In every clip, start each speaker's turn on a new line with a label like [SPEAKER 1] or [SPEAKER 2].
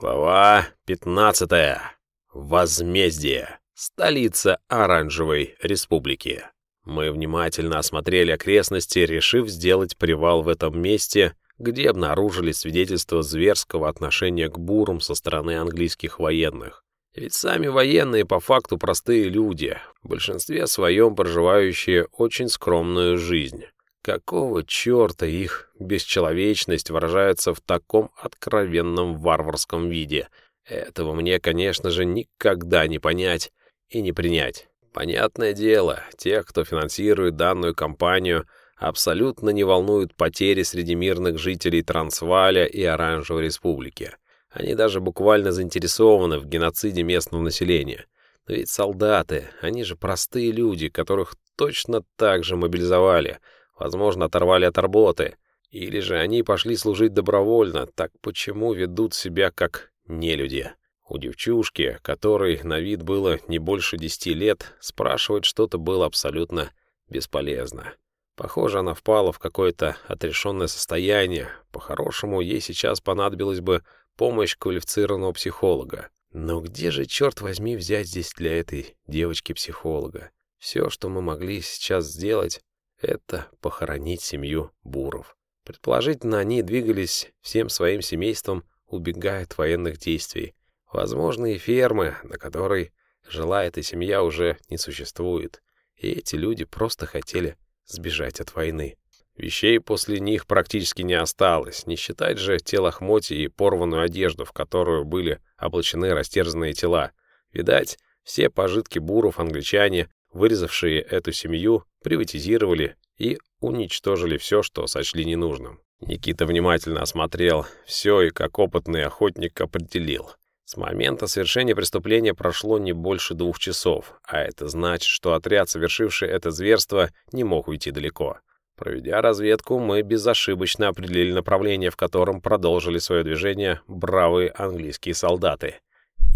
[SPEAKER 1] Глава 15. Возмездие. Столица Оранжевой Республики. Мы внимательно осмотрели окрестности, решив сделать привал в этом месте, где обнаружили свидетельство зверского отношения к бурам со стороны английских военных. Ведь сами военные по факту простые люди, в большинстве своем проживающие очень скромную жизнь. Какого черта их бесчеловечность выражается в таком откровенном варварском виде? Этого мне, конечно же, никогда не понять и не принять. Понятное дело, тех, кто финансирует данную кампанию, абсолютно не волнуют потери среди мирных жителей Трансваля и Оранжевой Республики. Они даже буквально заинтересованы в геноциде местного населения. Но ведь солдаты, они же простые люди, которых точно так же мобилизовали — Возможно, оторвали от работы. Или же они пошли служить добровольно, так почему ведут себя как нелюди? У девчушки, которой на вид было не больше десяти лет, спрашивать что-то было абсолютно бесполезно. Похоже, она впала в какое-то отрешенное состояние. По-хорошему, ей сейчас понадобилась бы помощь квалифицированного психолога. Но где же, черт возьми, взять здесь для этой девочки психолога? Все, что мы могли сейчас сделать, это похоронить семью Буров. Предположительно, они двигались всем своим семейством, убегая от военных действий. Возможно, и фермы, на которой жила эта семья, уже не существует. И эти люди просто хотели сбежать от войны. Вещей после них практически не осталось, не считать же телохмоти и порванную одежду, в которую были облачены растерзанные тела. Видать, все пожитки буров англичане вырезавшие эту семью, приватизировали и уничтожили все, что сочли ненужным. Никита внимательно осмотрел все и как опытный охотник определил. С момента совершения преступления прошло не больше двух часов, а это значит, что отряд, совершивший это зверство, не мог уйти далеко. Проведя разведку, мы безошибочно определили направление, в котором продолжили свое движение бравые английские солдаты.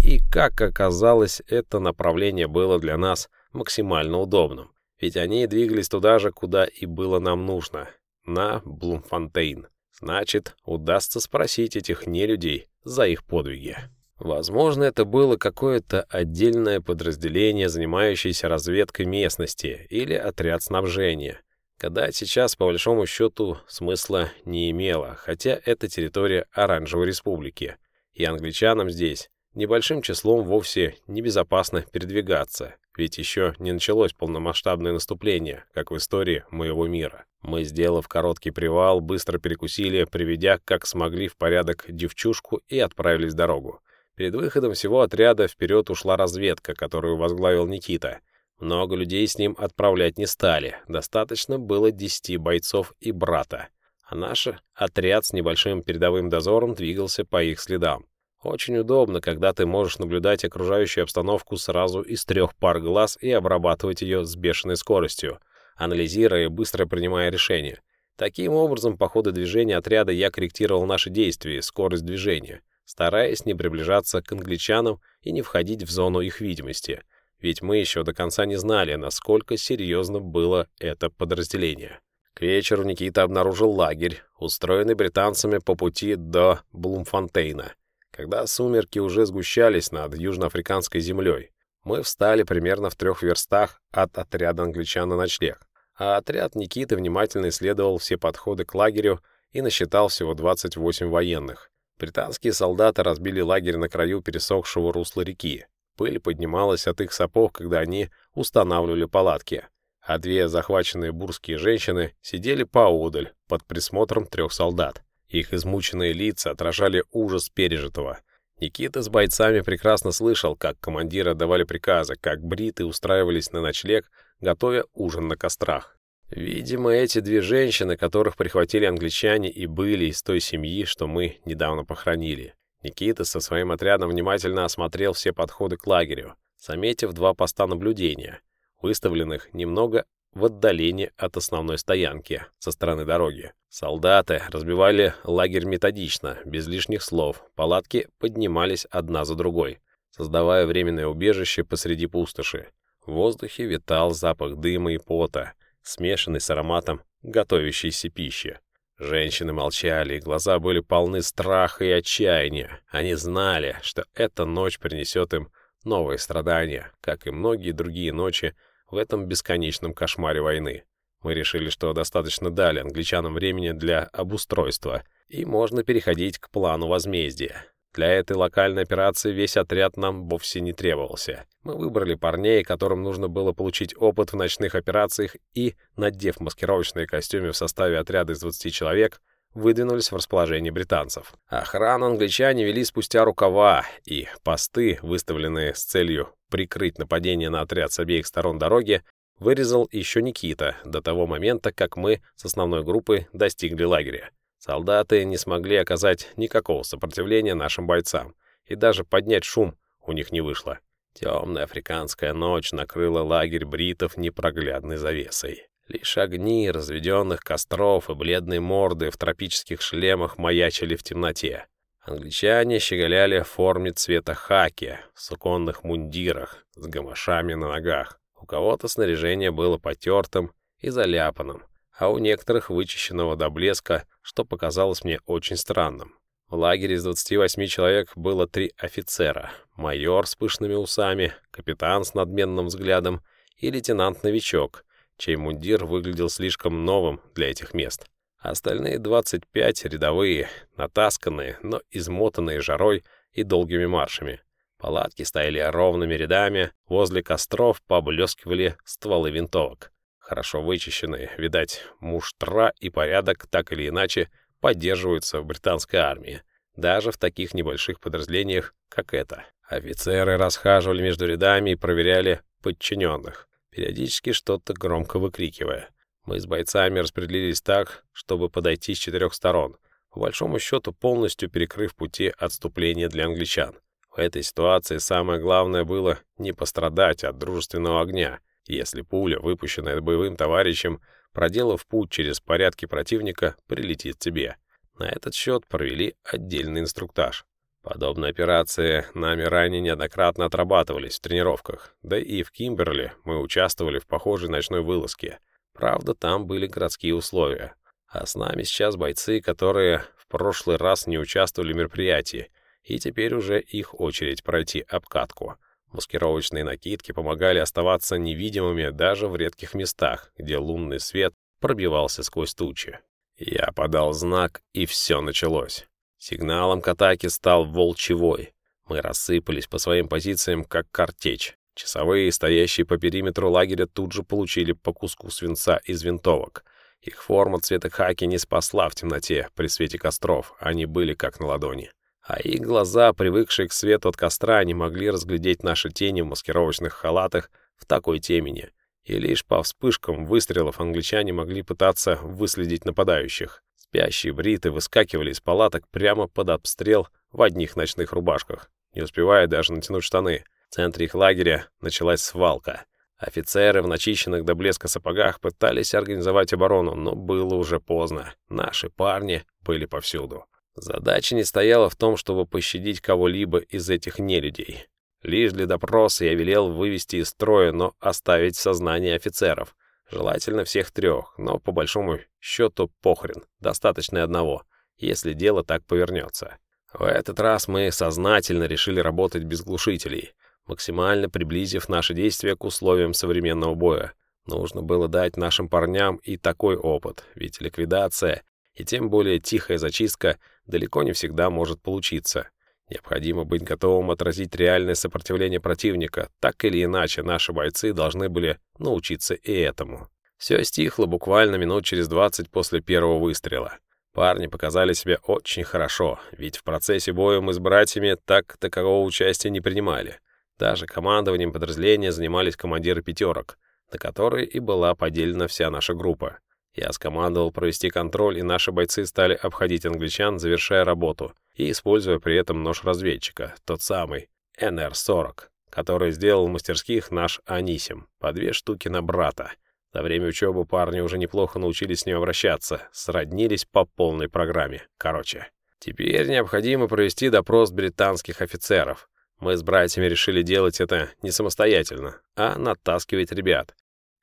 [SPEAKER 1] И, как оказалось, это направление было для нас – максимально удобным, ведь они двигались туда же, куда и было нам нужно, на Блумфонтейн. Значит, удастся спросить этих нелюдей за их подвиги. Возможно, это было какое-то отдельное подразделение, занимающееся разведкой местности, или отряд снабжения. Когда сейчас, по большому счету, смысла не имело, хотя это территория Оранжевой Республики, и англичанам здесь небольшим числом вовсе небезопасно передвигаться, ведь еще не началось полномасштабное наступление, как в истории моего мира. Мы, сделав короткий привал, быстро перекусили, приведя, как смогли, в порядок девчушку и отправились в дорогу. Перед выходом всего отряда вперед ушла разведка, которую возглавил Никита. Много людей с ним отправлять не стали, достаточно было десяти бойцов и брата. А наш отряд с небольшим передовым дозором двигался по их следам. Очень удобно, когда ты можешь наблюдать окружающую обстановку сразу из трех пар глаз и обрабатывать ее с бешеной скоростью, анализируя и быстро принимая решения. Таким образом, по ходу движения отряда я корректировал наши действия и скорость движения, стараясь не приближаться к англичанам и не входить в зону их видимости, ведь мы еще до конца не знали, насколько серьезно было это подразделение. К вечеру Никита обнаружил лагерь, устроенный британцами по пути до Блумфонтейна. Когда сумерки уже сгущались над южноафриканской землей, мы встали примерно в трех верстах от отряда англичан на ночлег, а отряд Никиты внимательно исследовал все подходы к лагерю и насчитал всего 28 военных. Британские солдаты разбили лагерь на краю пересохшего русла реки. Пыль поднималась от их сапог, когда они устанавливали палатки, а две захваченные бурские женщины сидели поодаль под присмотром трех солдат. Их измученные лица отражали ужас пережитого. Никита с бойцами прекрасно слышал, как командиры давали приказы, как бриты устраивались на ночлег, готовя ужин на кострах. Видимо, эти две женщины, которых прихватили англичане, и были из той семьи, что мы недавно похоронили. Никита со своим отрядом внимательно осмотрел все подходы к лагерю, заметив два поста наблюдения, выставленных немного в отдалении от основной стоянки со стороны дороги. Солдаты разбивали лагерь методично, без лишних слов. Палатки поднимались одна за другой, создавая временное убежище посреди пустоши. В воздухе витал запах дыма и пота, смешанный с ароматом готовящейся пищи. Женщины молчали, глаза были полны страха и отчаяния. Они знали, что эта ночь принесет им новые страдания, как и многие другие ночи в этом бесконечном кошмаре войны. Мы решили, что достаточно дали англичанам времени для обустройства, и можно переходить к плану возмездия. Для этой локальной операции весь отряд нам вовсе не требовался. Мы выбрали парней, которым нужно было получить опыт в ночных операциях и, надев маскировочные костюмы в составе отряда из 20 человек, выдвинулись в расположение британцев. Охрану англичане вели спустя рукава, и посты, выставленные с целью прикрыть нападение на отряд с обеих сторон дороги, вырезал еще Никита до того момента, как мы с основной группой достигли лагеря. Солдаты не смогли оказать никакого сопротивления нашим бойцам, и даже поднять шум у них не вышло. Темная африканская ночь накрыла лагерь бритов непроглядной завесой. Лишь огни разведенных костров и бледные морды в тропических шлемах маячили в темноте. Англичане щеголяли в форме цвета хаки, в суконных мундирах, с гамашами на ногах. У кого-то снаряжение было потертым и заляпанным, а у некоторых вычищенного до блеска, что показалось мне очень странным. В лагере из 28 человек было три офицера. Майор с пышными усами, капитан с надменным взглядом и лейтенант-новичок, чей мундир выглядел слишком новым для этих мест. Остальные 25 рядовые, натасканные, но измотанные жарой и долгими маршами. Палатки стояли ровными рядами, возле костров поблескивали стволы винтовок хорошо вычищенные. Видать, муштра и порядок так или иначе поддерживаются в британской армии, даже в таких небольших подразделениях, как это. Офицеры расхаживали между рядами и проверяли подчиненных, периодически что-то громко выкрикивая. Мы с бойцами распределились так, чтобы подойти с четырех сторон, по большому счету полностью перекрыв пути отступления для англичан. В этой ситуации самое главное было не пострадать от дружественного огня — если пуля, выпущенная боевым товарищем, проделав путь через порядки противника, прилетит тебе. На этот счет провели отдельный инструктаж. Подобные операции нами ранее неоднократно отрабатывались в тренировках, да и в Кимберли мы участвовали в похожей ночной вылазке. Правда, там были городские условия. А с нами сейчас бойцы, которые в прошлый раз не участвовали в мероприятии, и теперь уже их очередь пройти обкатку. Маскировочные накидки помогали оставаться невидимыми даже в редких местах, где лунный свет пробивался сквозь тучи. Я подал знак, и все началось. Сигналом к атаке стал волчевой. Мы рассыпались по своим позициям, как картечь. Часовые, стоящие по периметру лагеря, тут же получили по куску свинца из винтовок. Их форма цвета хаки не спасла в темноте при свете костров, они были как на ладони а их глаза, привыкшие к свету от костра, не могли разглядеть наши тени в маскировочных халатах в такой темени, и лишь по вспышкам выстрелов англичане могли пытаться выследить нападающих. Спящие бриты выскакивали из палаток прямо под обстрел в одних ночных рубашках, не успевая даже натянуть штаны. В центре их лагеря началась свалка. Офицеры в начищенных до блеска сапогах пытались организовать оборону, но было уже поздно. Наши парни были повсюду. Задача не стояла в том, чтобы пощадить кого-либо из этих нелюдей. Лишь для допроса я велел вывести из строя, но оставить в сознании офицеров. Желательно всех трех, но по большому счету похрен, достаточно одного, если дело так повернется. В этот раз мы сознательно решили работать без глушителей, максимально приблизив наши действия к условиям современного боя. Нужно было дать нашим парням и такой опыт, ведь ликвидация и тем более тихая зачистка далеко не всегда может получиться. Необходимо быть готовым отразить реальное сопротивление противника. Так или иначе, наши бойцы должны были научиться и этому. Все стихло буквально минут через 20 после первого выстрела. Парни показали себя очень хорошо, ведь в процессе боя мы с братьями так такового участия не принимали. Даже командованием подразделения занимались командиры пятерок, на которые и была поделена вся наша группа. Я скомандовал провести контроль, и наши бойцы стали обходить англичан, завершая работу, и используя при этом нож разведчика, тот самый НР-40, который сделал в мастерских наш Анисим, по две штуки на брата. За время учебы парни уже неплохо научились с ним обращаться, сроднились по полной программе. Короче, теперь необходимо провести допрос британских офицеров. Мы с братьями решили делать это не самостоятельно, а натаскивать ребят.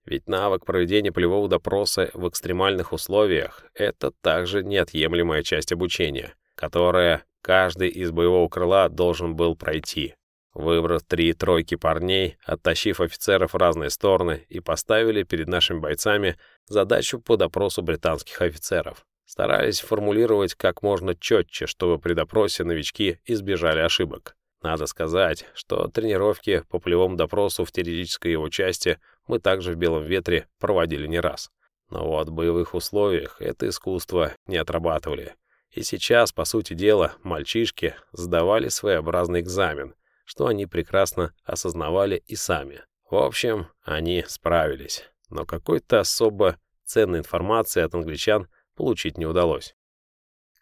[SPEAKER 1] Ведь навык проведения полевого допроса в экстремальных условиях — это также неотъемлемая часть обучения, которая каждый из боевого крыла должен был пройти. Выбрав три тройки парней, оттащив офицеров в разные стороны и поставили перед нашими бойцами задачу по допросу британских офицеров. Старались формулировать как можно четче, чтобы при допросе новички избежали ошибок. Надо сказать, что тренировки по полевому допросу в теоретической его части мы также в «Белом ветре» проводили не раз. Но вот в боевых условиях это искусство не отрабатывали. И сейчас, по сути дела, мальчишки сдавали своеобразный экзамен, что они прекрасно осознавали и сами. В общем, они справились. Но какой-то особо ценной информации от англичан получить не удалось.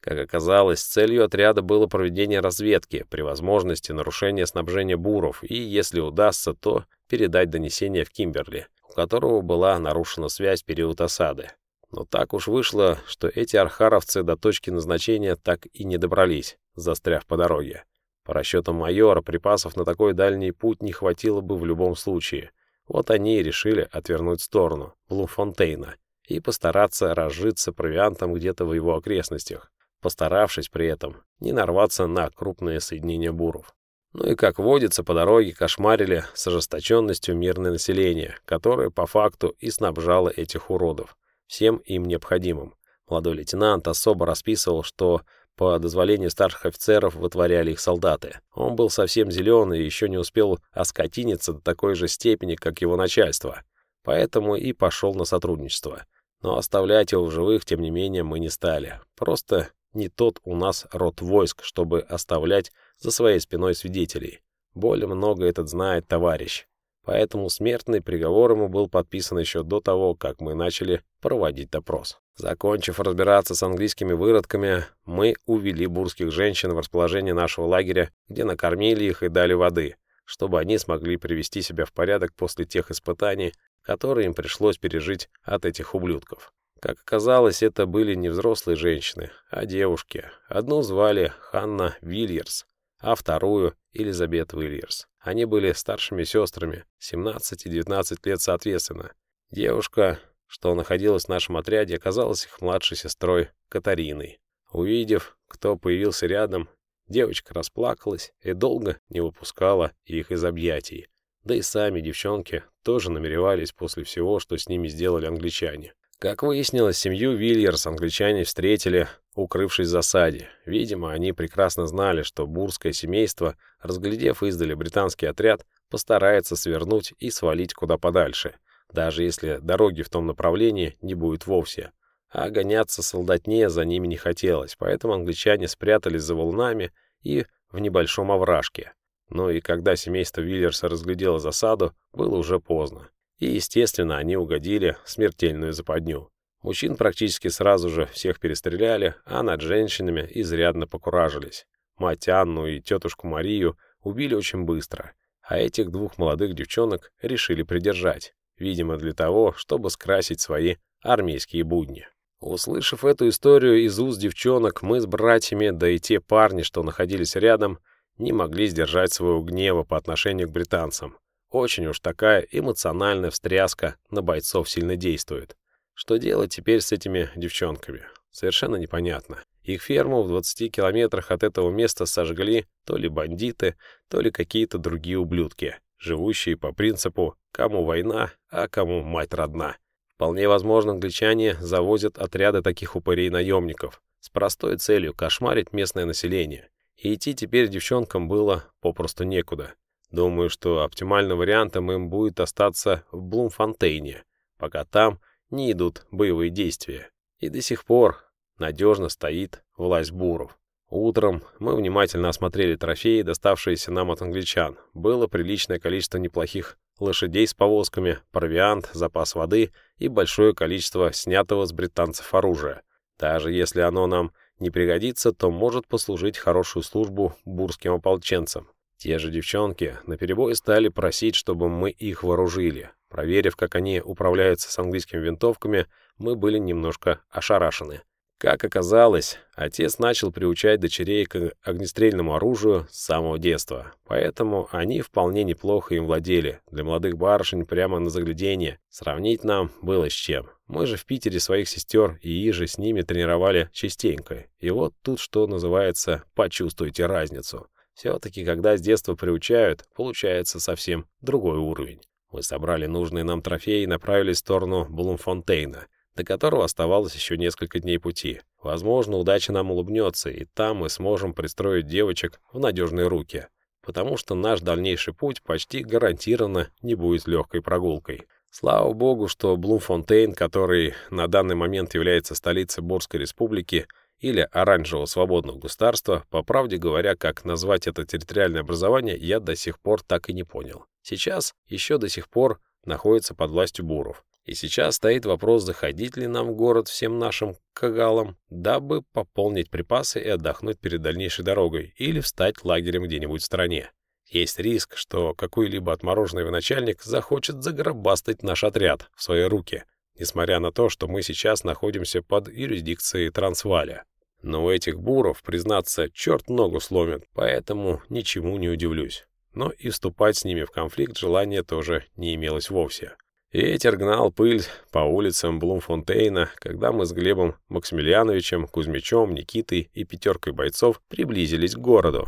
[SPEAKER 1] Как оказалось, целью отряда было проведение разведки при возможности нарушения снабжения буров и, если удастся, то передать донесение в Кимберли, у которого была нарушена связь в период осады. Но так уж вышло, что эти архаровцы до точки назначения так и не добрались, застряв по дороге. По расчетам майора, припасов на такой дальний путь не хватило бы в любом случае. Вот они и решили отвернуть сторону, Блумфонтейна, и постараться разжиться провиантом где-то в его окрестностях постаравшись при этом не нарваться на крупные соединения буров. Ну и, как водится, по дороге кошмарили с ожесточенностью мирное население, которое по факту и снабжало этих уродов всем им необходимым. Молодой лейтенант особо расписывал, что по дозволению старших офицеров вытворяли их солдаты. Он был совсем зелен и еще не успел оскотиниться до такой же степени, как его начальство. Поэтому и пошел на сотрудничество. Но оставлять его в живых, тем не менее, мы не стали. Просто не тот у нас род войск, чтобы оставлять за своей спиной свидетелей. Более много этот знает товарищ. Поэтому смертный приговор ему был подписан еще до того, как мы начали проводить допрос. Закончив разбираться с английскими выродками, мы увели бурских женщин в расположение нашего лагеря, где накормили их и дали воды, чтобы они смогли привести себя в порядок после тех испытаний, которые им пришлось пережить от этих ублюдков. Как оказалось, это были не взрослые женщины, а девушки. Одну звали Ханна Вильерс, а вторую — Элизабет Вильерс. Они были старшими сестрами, 17 и 19 лет соответственно. Девушка, что находилась в нашем отряде, оказалась их младшей сестрой Катариной. Увидев, кто появился рядом, девочка расплакалась и долго не выпускала их из объятий. Да и сами девчонки тоже намеревались после всего, что с ними сделали англичане. Как выяснилось, семью Вильерс англичане встретили, укрывшись в засаде. Видимо, они прекрасно знали, что бурское семейство, разглядев издали британский отряд, постарается свернуть и свалить куда подальше, даже если дороги в том направлении не будет вовсе. А гоняться солдатне за ними не хотелось, поэтому англичане спрятались за волнами и в небольшом овражке. Но и когда семейство Вильерса разглядело засаду, было уже поздно. И, естественно, они угодили смертельную западню. Мужчин практически сразу же всех перестреляли, а над женщинами изрядно покуражились. Мать Анну и тетушку Марию убили очень быстро, а этих двух молодых девчонок решили придержать, видимо, для того, чтобы скрасить свои армейские будни. Услышав эту историю из уст девчонок, мы с братьями, да и те парни, что находились рядом, не могли сдержать своего гнева по отношению к британцам. Очень уж такая эмоциональная встряска на бойцов сильно действует. Что делать теперь с этими девчонками? Совершенно непонятно. Их ферму в 20 километрах от этого места сожгли то ли бандиты, то ли какие-то другие ублюдки, живущие по принципу «кому война, а кому мать родна». Вполне возможно, англичане завозят отряды таких упырей-наемников с простой целью кошмарить местное население. И идти теперь девчонкам было попросту некуда. Думаю, что оптимальным вариантом им будет остаться в Блумфонтейне, пока там не идут боевые действия. И до сих пор надежно стоит власть буров. Утром мы внимательно осмотрели трофеи, доставшиеся нам от англичан. Было приличное количество неплохих лошадей с повозками, провиант, запас воды и большое количество снятого с британцев оружия. Даже если оно нам не пригодится, то может послужить хорошую службу бурским ополченцам. Те же девчонки наперебой стали просить, чтобы мы их вооружили. Проверив, как они управляются с английскими винтовками, мы были немножко ошарашены. Как оказалось, отец начал приучать дочерей к огнестрельному оружию с самого детства, поэтому они вполне неплохо им владели. Для молодых барышень прямо на заглядение. Сравнить нам было с чем. Мы же в Питере своих сестер и Ижи с ними тренировали частенько. И вот тут, что называется, почувствуйте разницу. Все-таки, когда с детства приучают, получается совсем другой уровень. Мы собрали нужные нам трофеи и направились в сторону Блумфонтейна до которого оставалось еще несколько дней пути. Возможно, удача нам улыбнется, и там мы сможем пристроить девочек в надежные руки, потому что наш дальнейший путь почти гарантированно не будет легкой прогулкой. Слава богу, что Блумфонтейн, который на данный момент является столицей Борской республики или Оранжевого свободного государства, по правде говоря, как назвать это территориальное образование, я до сих пор так и не понял. Сейчас еще до сих пор находится под властью буров. И сейчас стоит вопрос, заходить ли нам в город всем нашим кагалам, дабы пополнить припасы и отдохнуть перед дальнейшей дорогой, или встать лагерем где-нибудь в стране. Есть риск, что какой-либо отмороженный военачальник захочет загробастать наш отряд в свои руки, несмотря на то, что мы сейчас находимся под юрисдикцией Трансваля. Но у этих буров, признаться, черт ногу сломит, поэтому ничему не удивлюсь. Но и вступать с ними в конфликт желания тоже не имелось вовсе. Ветер гнал пыль по улицам Блумфонтейна, когда мы с Глебом Максимилиановичем, Кузьмичом, Никитой и пятеркой бойцов приблизились к городу.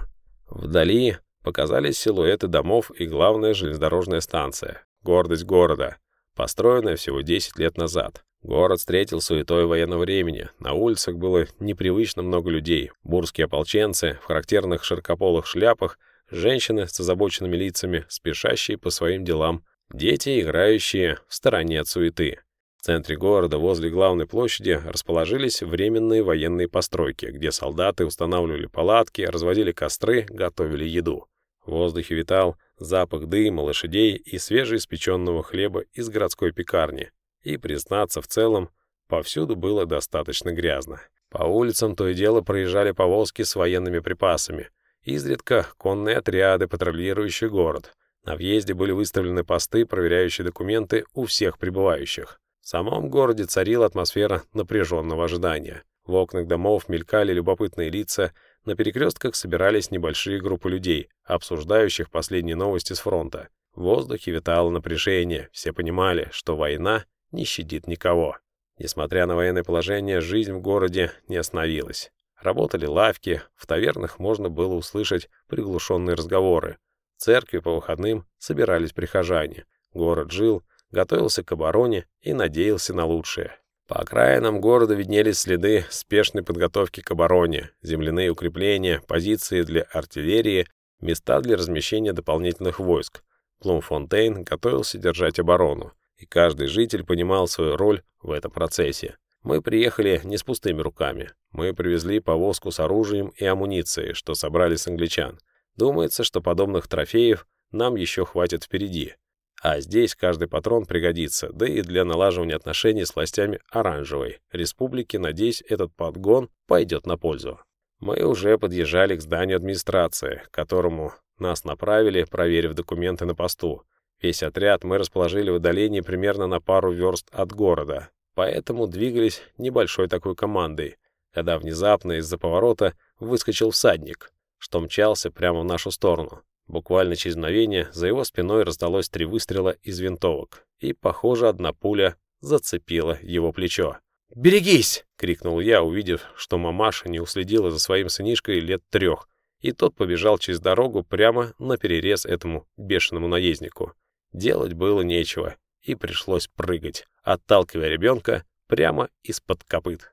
[SPEAKER 1] Вдали показались силуэты домов и главная железнодорожная станция, гордость города, построенная всего 10 лет назад. Город встретил суетой военного времени. На улицах было непривычно много людей. Бурские ополченцы в характерных широкополых шляпах, женщины с озабоченными лицами, спешащие по своим делам Дети, играющие в стороне от суеты. В центре города, возле главной площади, расположились временные военные постройки, где солдаты устанавливали палатки, разводили костры, готовили еду. В воздухе витал запах дыма, лошадей и свежеиспеченного хлеба из городской пекарни. И, признаться, в целом, повсюду было достаточно грязно. По улицам то и дело проезжали повозки с военными припасами. Изредка конные отряды, патрулирующие город. На въезде были выставлены посты, проверяющие документы у всех прибывающих. В самом городе царила атмосфера напряженного ожидания. В окнах домов мелькали любопытные лица, на перекрестках собирались небольшие группы людей, обсуждающих последние новости с фронта. В воздухе витало напряжение, все понимали, что война не щадит никого. Несмотря на военное положение, жизнь в городе не остановилась. Работали лавки, в тавернах можно было услышать приглушенные разговоры церкви по выходным собирались прихожане. Город жил, готовился к обороне и надеялся на лучшее. По окраинам города виднелись следы спешной подготовки к обороне, земляные укрепления, позиции для артиллерии, места для размещения дополнительных войск. Плумфонтейн готовился держать оборону, и каждый житель понимал свою роль в этом процессе. Мы приехали не с пустыми руками. Мы привезли повозку с оружием и амуницией, что собрали с англичан. Думается, что подобных трофеев нам еще хватит впереди. А здесь каждый патрон пригодится, да и для налаживания отношений с властями Оранжевой Республики, надеюсь, этот подгон пойдет на пользу. Мы уже подъезжали к зданию администрации, к которому нас направили, проверив документы на посту. Весь отряд мы расположили в отдалении примерно на пару верст от города, поэтому двигались небольшой такой командой, когда внезапно из-за поворота выскочил всадник что мчался прямо в нашу сторону. Буквально через мгновение за его спиной раздалось три выстрела из винтовок, и, похоже, одна пуля зацепила его плечо. «Берегись!» — крикнул я, увидев, что мамаша не уследила за своим сынишкой лет трех, и тот побежал через дорогу прямо на перерез этому бешеному наезднику. Делать было нечего, и пришлось прыгать, отталкивая ребенка прямо из-под копыт.